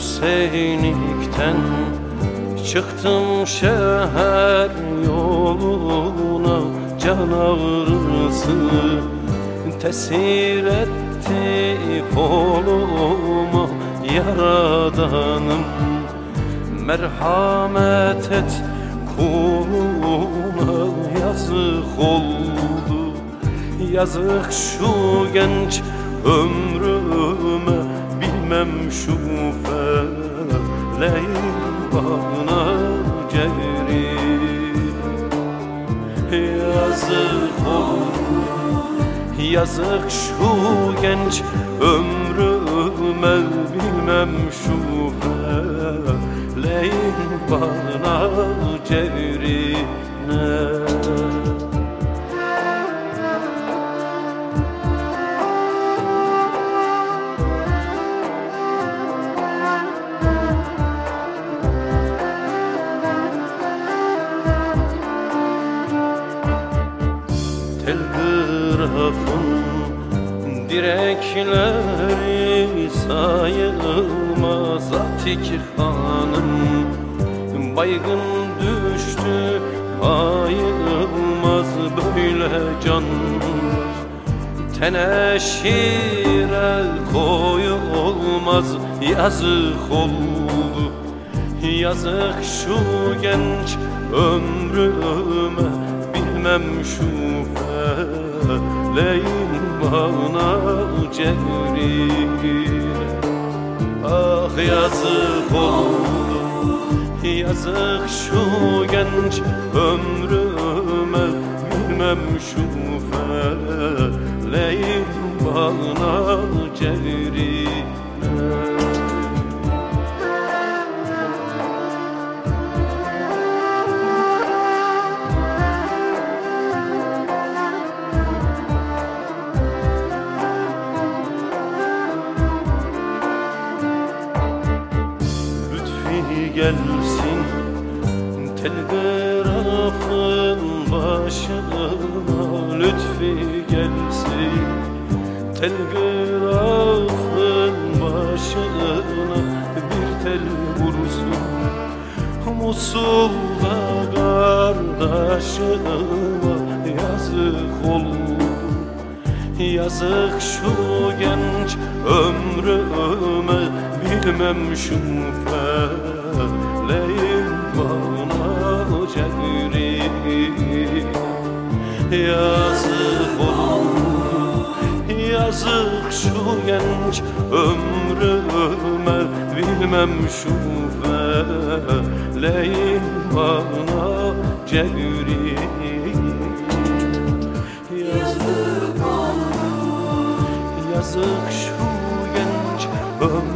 Zeynik'ten Çıktım şehir yoluna. Can ağrısı tesir etti koluma. Yaradanım merhamet et kuluna. Yazık oldu yazık şu genç ömrüme. Bilmem şu feleğin bana geri Yazık oldu yazık şu genç ömrüme Bilmem şu feleğin bana telgrafın direkleri sayılmaz Atik hanım baygın düştü ayılmaz böyle can. Teneşir el koyulmaz yazık oldu. Yazık şu genç ömrüme şu feleğin bana cevrine Ah yazık oldu yazık şu genç ömrüme. Bilmem şu feleğin bana cevrine gelsin. Telgrafın başına lütfi gelsin. Telgrafın başına bir tel vursun. Musul'da kardeşime yazık oldu. Yazık şu genç ömrüme Bilmem şu feleğin bana cevri Yazık oldu Yazık şu genç ömrüme Bilmem şu feleğin bana cevri Yazık Yazık şu genç ömrüme